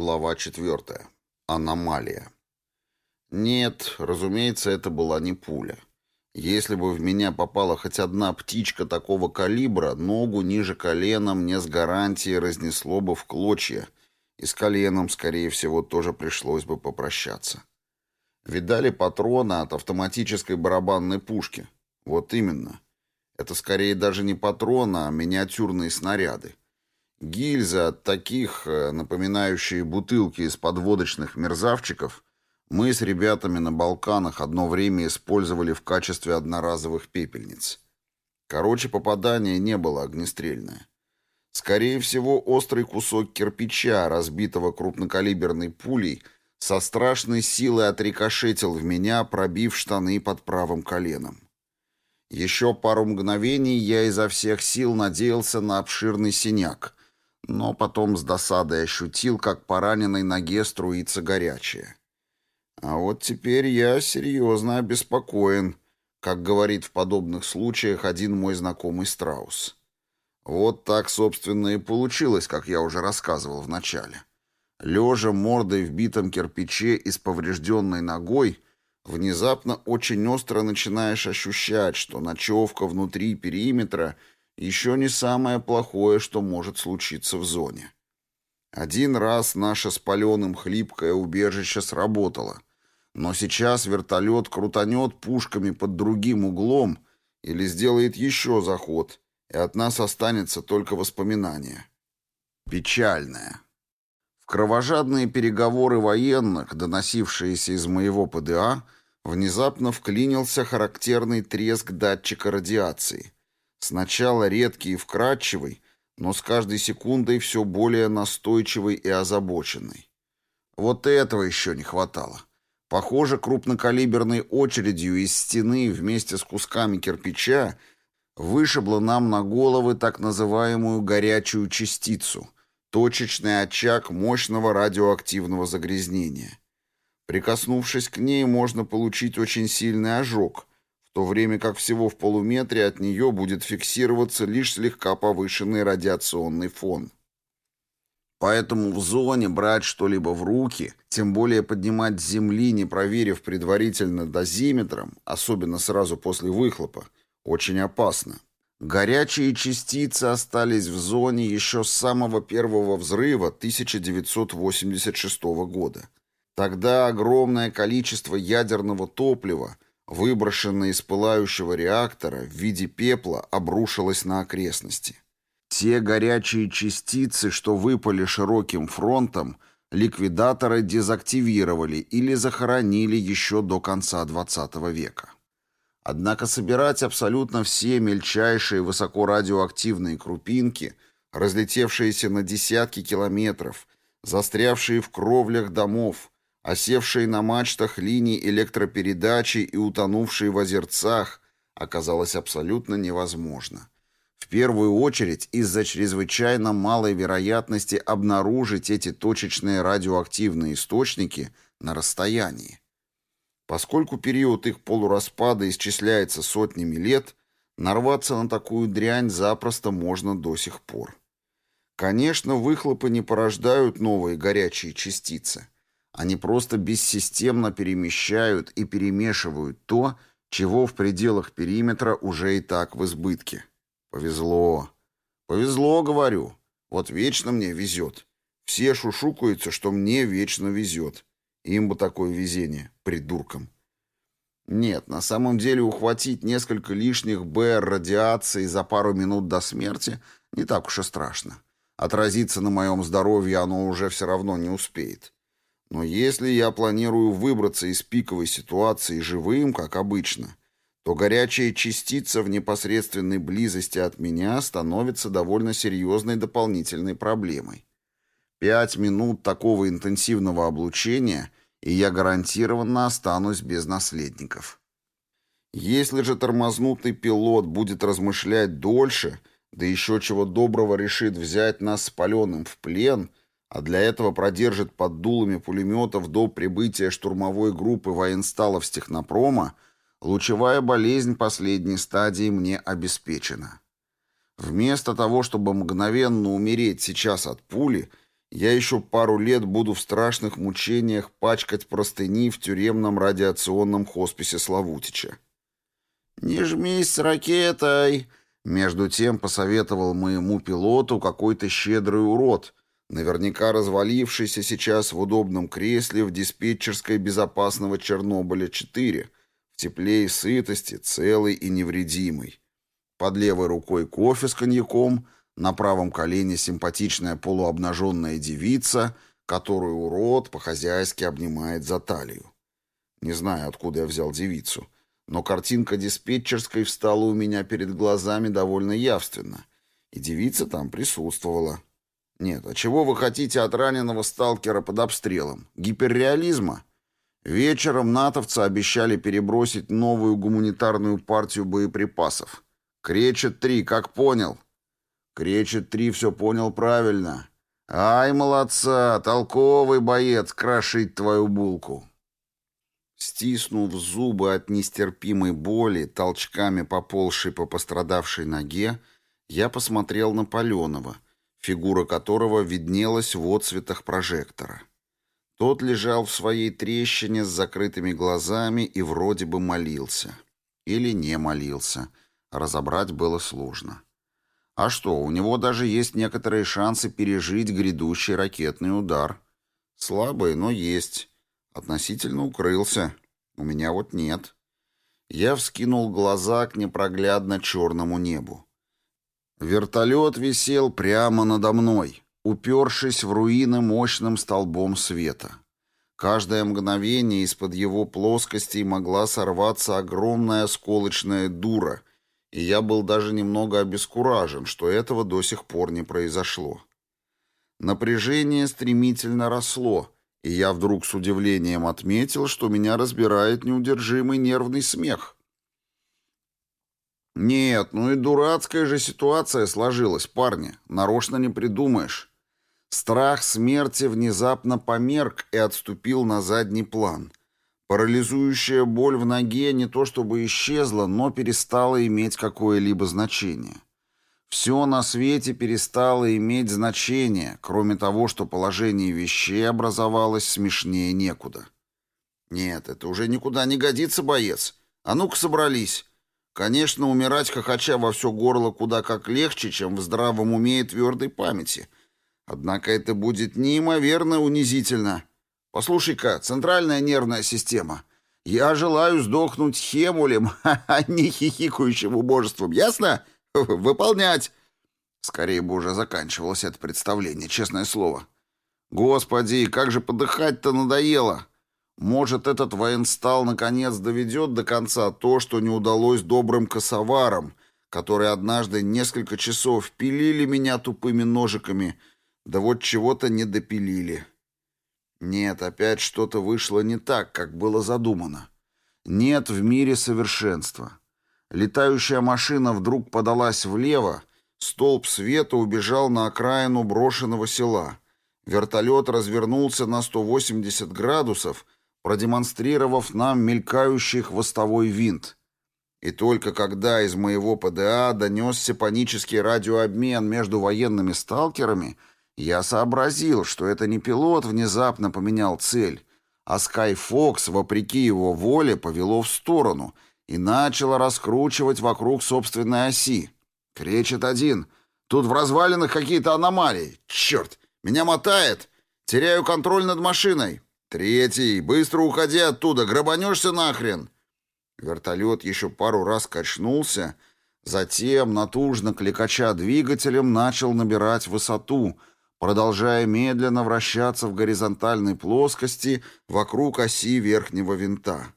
Глава 4. Аномалия. Нет, разумеется, это была не пуля. Если бы в меня попала хоть одна птичка такого калибра, ногу ниже колена мне с гарантией разнесло бы в клочья, и с коленом, скорее всего, тоже пришлось бы попрощаться. Видали патроны от автоматической барабанной пушки? Вот именно. Это скорее даже не патроны, а миниатюрные снаряды. Гильзы от таких, э, напоминающие бутылки из подводочных мерзавчиков, мы с ребятами на Балканах одно время использовали в качестве одноразовых пепельниц. Короче, попадание не было огнестрельное. Скорее всего, острый кусок кирпича, разбитого крупнокалиберной пулей, со страшной силой отрикошетил в меня, пробив штаны под правым коленом. Еще пару мгновений я изо всех сил надеялся на обширный синяк, но потом с досадой ощутил, как по раненой ноге струится горячее. А вот теперь я серьезно обеспокоен, как говорит в подобных случаях один мой знакомый страус. Вот так, собственно, и получилось, как я уже рассказывал в начале. Лежа мордой в битом кирпиче и с поврежденной ногой, внезапно очень остро начинаешь ощущать, что ночевка внутри периметра — еще не самое плохое, что может случиться в зоне. Один раз наше с паленым хлипкое убежище сработало, но сейчас вертолет крутанет пушками под другим углом или сделает еще заход, и от нас останется только воспоминание. Печальное. В кровожадные переговоры военных, доносившиеся из моего ПДА, внезапно вклинился характерный треск датчика радиации — Сначала редкий и вкрадчивый, но с каждой секундой все более настойчивый и озабоченный. Вот этого еще не хватало. Похоже, крупнокалиберной очередью из стены вместе с кусками кирпича вышибло нам на головы так называемую горячую частицу, точечный очаг мощного радиоактивного загрязнения. Прикоснувшись к ней, можно получить очень сильный ожог, в то время как всего в полуметре от нее будет фиксироваться лишь слегка повышенный радиационный фон. Поэтому в зоне брать что-либо в руки, тем более поднимать с земли, не проверив предварительно дозиметром, особенно сразу после выхлопа, очень опасно. Горячие частицы остались в зоне еще с самого первого взрыва 1986 года. Тогда огромное количество ядерного топлива выброшенное из пылающего реактора в виде пепла, обрушилось на окрестности. Те горячие частицы, что выпали широким фронтом, ликвидаторы дезактивировали или захоронили еще до конца XX века. Однако собирать абсолютно все мельчайшие высокорадиоактивные крупинки, разлетевшиеся на десятки километров, застрявшие в кровлях домов, осевшие на мачтах линий электропередачи и утонувшие в озерцах, оказалось абсолютно невозможно. В первую очередь из-за чрезвычайно малой вероятности обнаружить эти точечные радиоактивные источники на расстоянии. Поскольку период их полураспада исчисляется сотнями лет, нарваться на такую дрянь запросто можно до сих пор. Конечно, выхлопы не порождают новые горячие частицы – они просто бессистемно перемещают и перемешивают то, чего в пределах периметра уже и так в избытке. Повезло. Повезло, говорю. Вот вечно мне везет. Все шушукаются, что мне вечно везет. Им бы такое везение, придуркам. Нет, на самом деле ухватить несколько лишних БР радиации за пару минут до смерти не так уж и страшно. Отразиться на моем здоровье оно уже все равно не успеет. Но если я планирую выбраться из пиковой ситуации живым, как обычно, то горячая частица в непосредственной близости от меня становится довольно серьезной дополнительной проблемой. Пять минут такого интенсивного облучения, и я гарантированно останусь без наследников. Если же тормознутый пилот будет размышлять дольше, да еще чего доброго решит взять нас с паленым в плен — а для этого продержит под дулами пулеметов до прибытия штурмовой группы военсталов с технопрома, лучевая болезнь последней стадии мне обеспечена. Вместо того, чтобы мгновенно умереть сейчас от пули, я еще пару лет буду в страшных мучениях пачкать простыни в тюремном радиационном хосписе Славутича. «Не жмись ракетой!» Между тем посоветовал моему пилоту какой-то щедрый урод, наверняка развалившийся сейчас в удобном кресле в диспетчерской безопасного Чернобыля-4, в тепле и сытости, целый и невредимый. Под левой рукой кофе с коньяком, на правом колене симпатичная полуобнаженная девица, которую урод по-хозяйски обнимает за талию. Не знаю, откуда я взял девицу, но картинка диспетчерской встала у меня перед глазами довольно явственно, и девица там присутствовала. Нет, а чего вы хотите от раненого сталкера под обстрелом? Гиперреализма? Вечером натовцы обещали перебросить новую гуманитарную партию боеприпасов. Кречет-3, как понял? Кречет-3 все понял правильно. Ай, молодца, толковый боец, крошить твою булку. Стиснув зубы от нестерпимой боли, толчками поползшей по пострадавшей ноге, я посмотрел на Паленова — фигура которого виднелась в отцветах прожектора. Тот лежал в своей трещине с закрытыми глазами и вроде бы молился. Или не молился. Разобрать было сложно. А что, у него даже есть некоторые шансы пережить грядущий ракетный удар. Слабые, но есть. Относительно укрылся. У меня вот нет. Я вскинул глаза к непроглядно черному небу. Вертолет висел прямо надо мной, упершись в руины мощным столбом света. Каждое мгновение из-под его плоскостей могла сорваться огромная осколочная дура, и я был даже немного обескуражен, что этого до сих пор не произошло. Напряжение стремительно росло, и я вдруг с удивлением отметил, что меня разбирает неудержимый нервный смех. «Нет, ну и дурацкая же ситуация сложилась, парни. Нарочно не придумаешь». Страх смерти внезапно померк и отступил на задний план. Парализующая боль в ноге не то чтобы исчезла, но перестала иметь какое-либо значение. Все на свете перестало иметь значение, кроме того, что положение вещей образовалось смешнее некуда. «Нет, это уже никуда не годится, боец. А ну-ка собрались. Конечно, умирать хохоча во все горло куда как легче, чем в здравом уме и твердой памяти. Однако это будет неимоверно унизительно. Послушай-ка, центральная нервная система. Я желаю сдохнуть хемулем, а не хихикающим убожеством. Ясно? Выполнять. Скорее бы уже заканчивалось это представление, честное слово. Господи, как же подыхать-то надоело. Может, этот военстал наконец доведет до конца то, что не удалось добрым косоварам, которые однажды несколько часов пилили меня тупыми ножиками, да вот чего-то не допилили. Нет, опять что-то вышло не так, как было задумано. Нет в мире совершенства. Летающая машина вдруг подалась влево, столб света убежал на окраину брошенного села. Вертолет развернулся на 180 градусов — продемонстрировав нам мелькающий хвостовой винт. И только когда из моего ПДА донесся панический радиообмен между военными сталкерами, я сообразил, что это не пилот внезапно поменял цель, а Skyfox, вопреки его воле, повело в сторону и начало раскручивать вокруг собственной оси. Кречет один. Тут в развалинах какие-то аномалии. Черт, меня мотает. Теряю контроль над машиной. «Третий! Быстро уходи оттуда! Грабанешься нахрен!» Вертолет еще пару раз качнулся, затем, натужно кликача двигателем, начал набирать высоту, продолжая медленно вращаться в горизонтальной плоскости вокруг оси верхнего винта.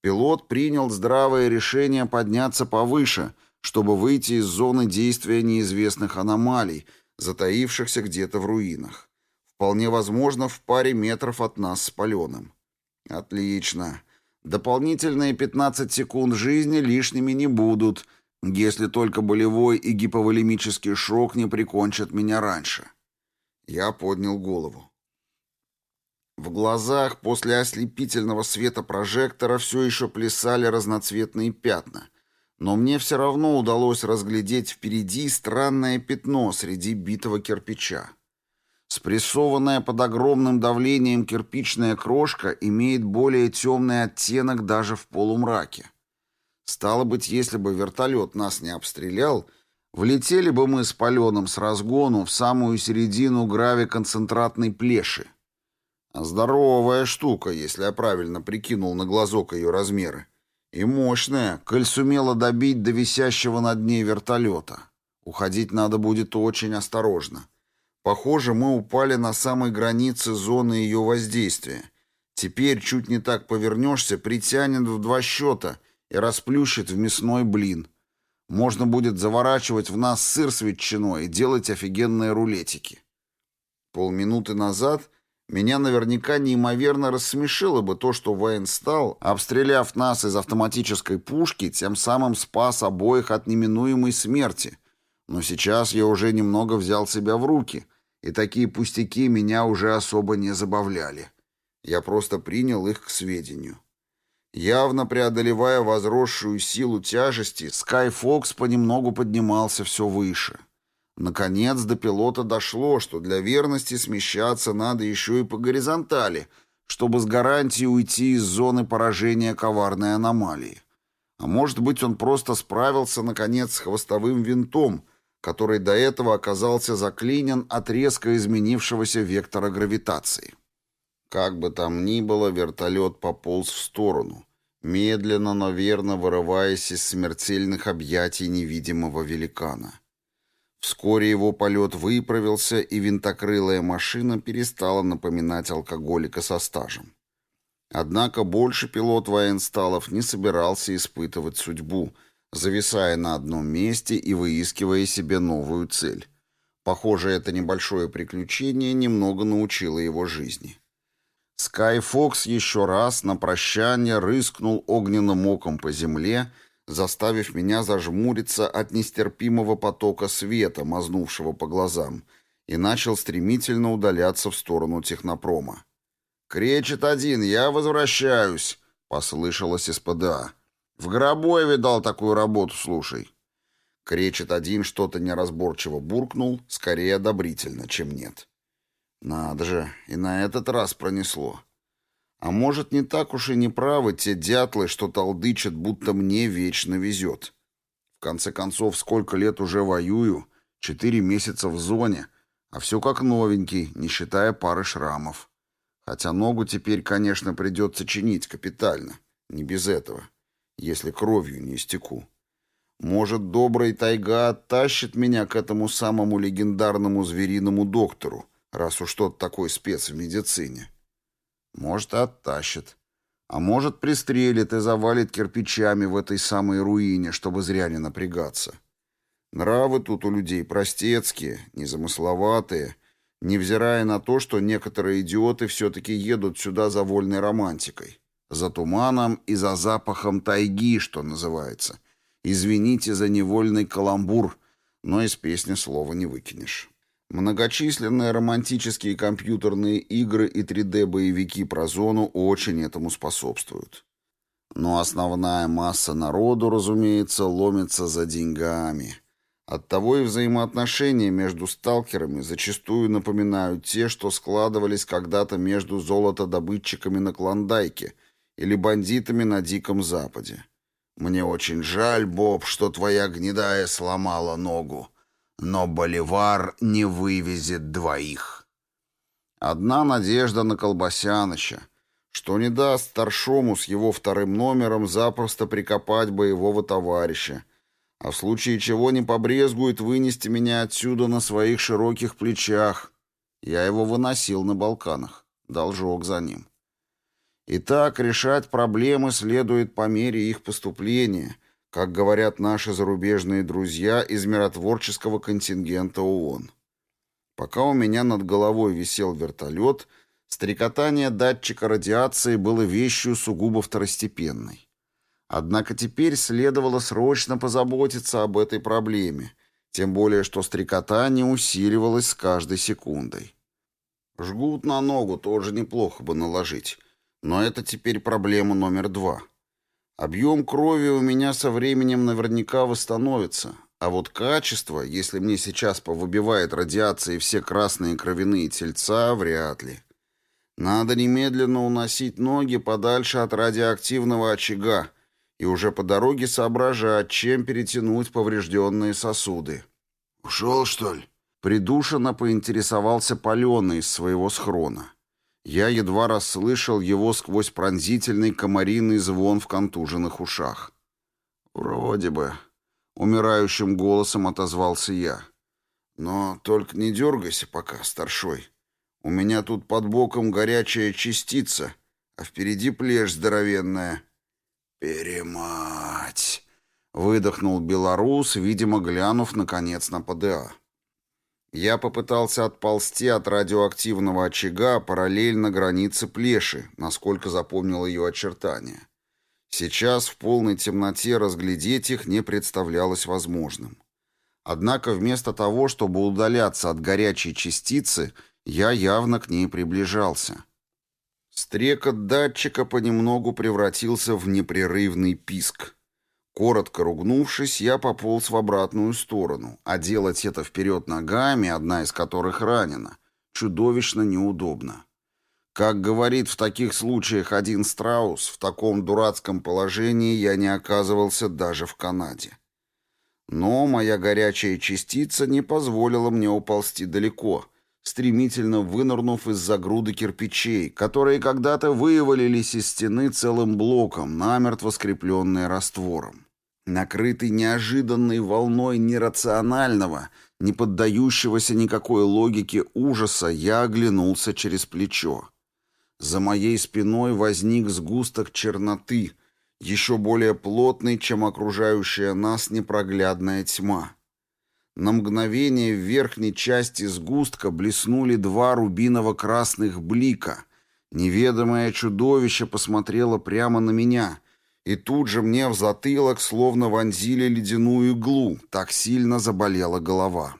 Пилот принял здравое решение подняться повыше, чтобы выйти из зоны действия неизвестных аномалий, затаившихся где-то в руинах. Вполне возможно, в паре метров от нас с Паленым. Отлично. Дополнительные 15 секунд жизни лишними не будут, если только болевой и гиповолемический шок не прикончат меня раньше. Я поднял голову. В глазах после ослепительного света прожектора все еще плясали разноцветные пятна, но мне все равно удалось разглядеть впереди странное пятно среди битого кирпича. Спрессованная под огромным давлением кирпичная крошка имеет более темный оттенок даже в полумраке. Стало быть, если бы вертолет нас не обстрелял, влетели бы мы с паленым с разгону в самую середину гравиконцентратной плеши. Здоровая штука, если я правильно прикинул на глазок ее размеры. И мощная, коль сумела добить до висящего над ней вертолета. Уходить надо будет очень осторожно. Похоже, мы упали на самой границе зоны ее воздействия. Теперь чуть не так повернешься, притянет в два счета и расплющит в мясной блин. Можно будет заворачивать в нас сыр с ветчиной и делать офигенные рулетики. Полминуты назад меня наверняка неимоверно рассмешило бы то, что военстал, обстреляв нас из автоматической пушки, тем самым спас обоих от неминуемой смерти. Но сейчас я уже немного взял себя в руки и такие пустяки меня уже особо не забавляли. Я просто принял их к сведению. Явно преодолевая возросшую силу тяжести, Скайфокс понемногу поднимался все выше. Наконец до пилота дошло, что для верности смещаться надо еще и по горизонтали, чтобы с гарантией уйти из зоны поражения коварной аномалии. А может быть, он просто справился, наконец, с хвостовым винтом, который до этого оказался заклинен от резко изменившегося вектора гравитации. Как бы там ни было, вертолет пополз в сторону, медленно, но верно вырываясь из смертельных объятий невидимого великана. Вскоре его полет выправился, и винтокрылая машина перестала напоминать алкоголика со стажем. Однако больше пилот военсталов не собирался испытывать судьбу — зависая на одном месте и выискивая себе новую цель. Похоже, это небольшое приключение немного научило его жизни. Скай Фокс еще раз на прощание рыскнул огненным оком по земле, заставив меня зажмуриться от нестерпимого потока света, мазнувшего по глазам, и начал стремительно удаляться в сторону технопрома. «Кречет один, я возвращаюсь!» — послышалось из ПДА. В гробу я видал такую работу, слушай. Кречет один что-то неразборчиво буркнул, скорее одобрительно, чем нет. Надо же, и на этот раз пронесло. А может, не так уж и не правы те дятлы, что толдычат, будто мне вечно везет. В конце концов, сколько лет уже воюю, четыре месяца в зоне, а все как новенький, не считая пары шрамов. Хотя ногу теперь, конечно, придется чинить капитально, не без этого если кровью не истеку. Может, добрый тайга оттащит меня к этому самому легендарному звериному доктору, раз уж тот такой спец в медицине. Может, оттащит. А может, пристрелит и завалит кирпичами в этой самой руине, чтобы зря не напрягаться. Нравы тут у людей простецкие, незамысловатые, невзирая на то, что некоторые идиоты все-таки едут сюда за вольной романтикой. За туманом и за запахом тайги, что называется. Извините за невольный каламбур, но из песни слова не выкинешь. Многочисленные романтические компьютерные игры и 3D-боевики про зону очень этому способствуют. Но основная масса народу, разумеется, ломится за деньгами. Оттого и взаимоотношения между сталкерами зачастую напоминают те, что складывались когда-то между золотодобытчиками на Клондайке – или бандитами на Диком Западе. Мне очень жаль, Боб, что твоя гнедая сломала ногу, но Боливар не вывезет двоих. Одна надежда на Колбасяныча, что не даст старшому с его вторым номером запросто прикопать боевого товарища, а в случае чего не побрезгует вынести меня отсюда на своих широких плечах. Я его выносил на Балканах, должок за ним. Итак, решать проблемы следует по мере их поступления, как говорят наши зарубежные друзья из миротворческого контингента ООН. Пока у меня над головой висел вертолет, стрекотание датчика радиации было вещью сугубо второстепенной. Однако теперь следовало срочно позаботиться об этой проблеме, тем более что стрекотание усиливалось с каждой секундой. Жгут на ногу тоже неплохо бы наложить, но это теперь проблема номер два. Объем крови у меня со временем наверняка восстановится, А вот качество, если мне сейчас повыбивает радиацией все красные кровяные тельца, вряд ли. Надо немедленно уносить ноги подальше от радиоактивного очага и уже по дороге соображать, чем перетянуть поврежденные сосуды. «Ушел, что ли?» Придушенно поинтересовался Паленый из своего схрона. Я едва расслышал его сквозь пронзительный комариный звон в контуженных ушах. «Вроде бы», — умирающим голосом отозвался я. «Но только не дергайся пока, старшой. У меня тут под боком горячая частица, а впереди плешь здоровенная». «Перемать!» — выдохнул белорус, видимо, глянув, наконец, на ПДА. Я попытался отползти от радиоактивного очага параллельно границе плеши, насколько запомнил ее очертания. Сейчас в полной темноте разглядеть их не представлялось возможным. Однако вместо того, чтобы удаляться от горячей частицы, я явно к ней приближался. Стрекот датчика понемногу превратился в непрерывный писк. Коротко ругнувшись, я пополз в обратную сторону, а делать это вперед ногами, одна из которых ранена, чудовищно неудобно. Как говорит в таких случаях один страус, в таком дурацком положении я не оказывался даже в Канаде. Но моя горячая частица не позволила мне уползти далеко, стремительно вынырнув из-за груды кирпичей, которые когда-то вывалились из стены целым блоком, намертво скрепленные раствором. Накрытый неожиданной волной нерационального, не поддающегося никакой логике ужаса, я оглянулся через плечо. За моей спиной возник сгусток черноты, еще более плотный, чем окружающая нас непроглядная тьма. На мгновение в верхней части сгустка блеснули два рубиново-красных блика. Неведомое чудовище посмотрело прямо на меня, и тут же мне в затылок словно вонзили ледяную иглу, так сильно заболела голова.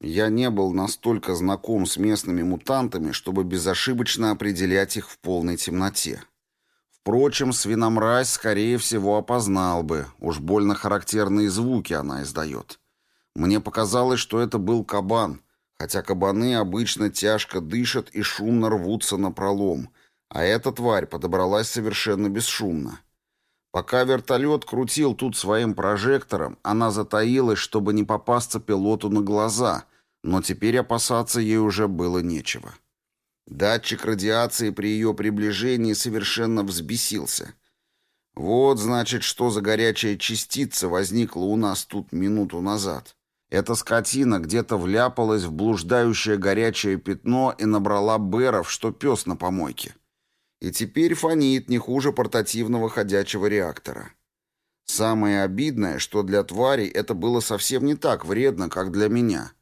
Я не был настолько знаком с местными мутантами, чтобы безошибочно определять их в полной темноте. Впрочем, свиномразь, скорее всего, опознал бы, уж больно характерные звуки она издает. Мне показалось, что это был кабан, хотя кабаны обычно тяжко дышат и шумно рвутся на пролом, а эта тварь подобралась совершенно бесшумно. Пока вертолет крутил тут своим прожектором, она затаилась, чтобы не попасться пилоту на глаза, но теперь опасаться ей уже было нечего. Датчик радиации при ее приближении совершенно взбесился. Вот, значит, что за горячая частица возникла у нас тут минуту назад. Эта скотина где-то вляпалась в блуждающее горячее пятно и набрала бэров, что пес на помойке. И теперь фонит не хуже портативного ходячего реактора. Самое обидное, что для тварей это было совсем не так вредно, как для меня.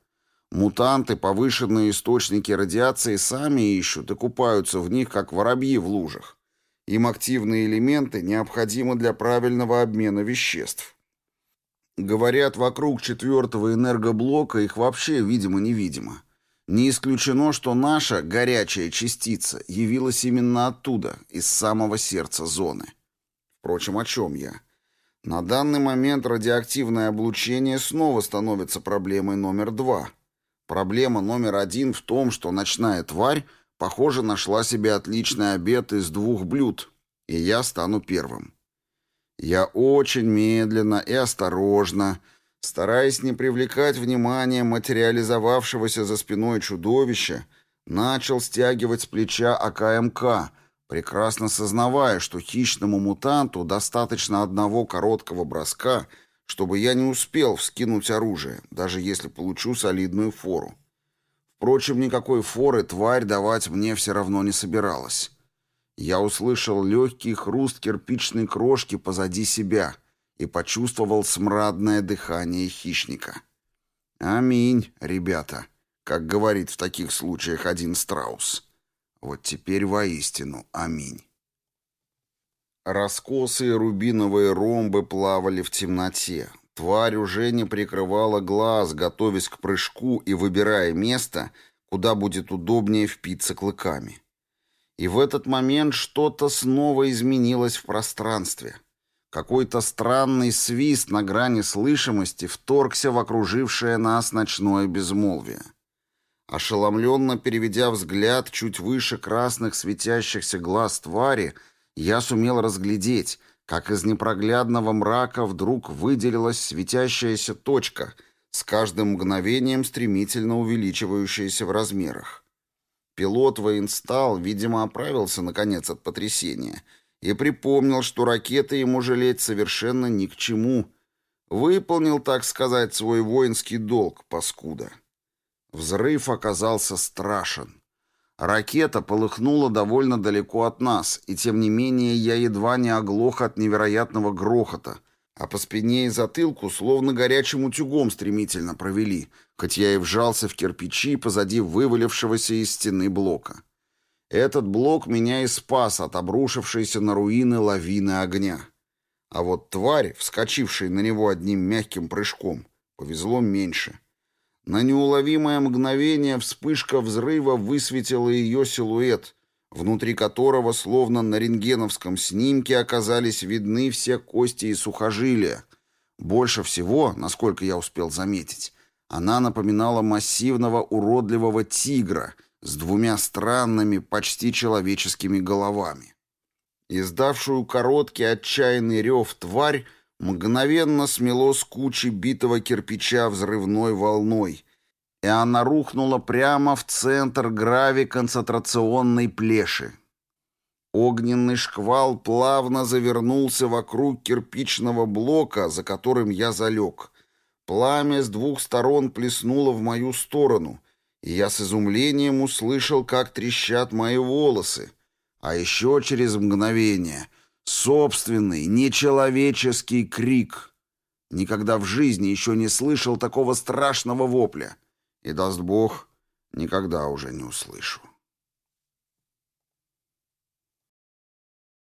Мутанты, повышенные источники радиации, сами ищут и купаются в них, как воробьи в лужах. Им активные элементы необходимы для правильного обмена веществ. Говорят, вокруг четвертого энергоблока их вообще видимо-невидимо. Не исключено, что наша горячая частица явилась именно оттуда, из самого сердца зоны. Впрочем, о чем я? На данный момент радиоактивное облучение снова становится проблемой номер два. Проблема номер один в том, что ночная тварь, похоже, нашла себе отличный обед из двух блюд, и я стану первым. Я очень медленно и осторожно, стараясь не привлекать внимания материализовавшегося за спиной чудовища, начал стягивать с плеча АКМК, прекрасно сознавая, что хищному мутанту достаточно одного короткого броска, чтобы я не успел вскинуть оружие, даже если получу солидную фору. Впрочем, никакой форы тварь давать мне все равно не собиралась. Я услышал легкий хруст кирпичной крошки позади себя и почувствовал смрадное дыхание хищника. «Аминь, ребята», как говорит в таких случаях один страус. Вот теперь воистину аминь. Раскосые рубиновые ромбы плавали в темноте. Тварь уже не прикрывала глаз, готовясь к прыжку и выбирая место, куда будет удобнее впиться клыками. И в этот момент что-то снова изменилось в пространстве. Какой-то странный свист на грани слышимости вторгся в окружившее нас ночное безмолвие. Ошеломленно переведя взгляд чуть выше красных светящихся глаз твари, я сумел разглядеть, как из непроглядного мрака вдруг выделилась светящаяся точка, с каждым мгновением стремительно увеличивающаяся в размерах. Пилот воинстал, видимо, оправился, наконец, от потрясения и припомнил, что ракеты ему жалеть совершенно ни к чему. Выполнил, так сказать, свой воинский долг, паскуда. Взрыв оказался страшен. Ракета полыхнула довольно далеко от нас, и тем не менее я едва не оглох от невероятного грохота, а по спине и затылку словно горячим утюгом стремительно провели, хоть я и вжался в кирпичи позади вывалившегося из стены блока. Этот блок меня и спас от обрушившейся на руины лавины огня. А вот тварь, вскочившая на него одним мягким прыжком, повезло меньше — на неуловимое мгновение вспышка взрыва высветила ее силуэт, внутри которого, словно на рентгеновском снимке, оказались видны все кости и сухожилия. Больше всего, насколько я успел заметить, она напоминала массивного уродливого тигра с двумя странными, почти человеческими головами. Издавшую короткий отчаянный рев тварь мгновенно смело с кучи битого кирпича взрывной волной, и она рухнула прямо в центр грави-концентрационной плеши. Огненный шквал плавно завернулся вокруг кирпичного блока, за которым я залег. Пламя с двух сторон плеснуло в мою сторону, и я с изумлением услышал, как трещат мои волосы. А еще через мгновение Собственный, нечеловеческий крик. Никогда в жизни еще не слышал такого страшного вопля. И, даст Бог, никогда уже не услышу.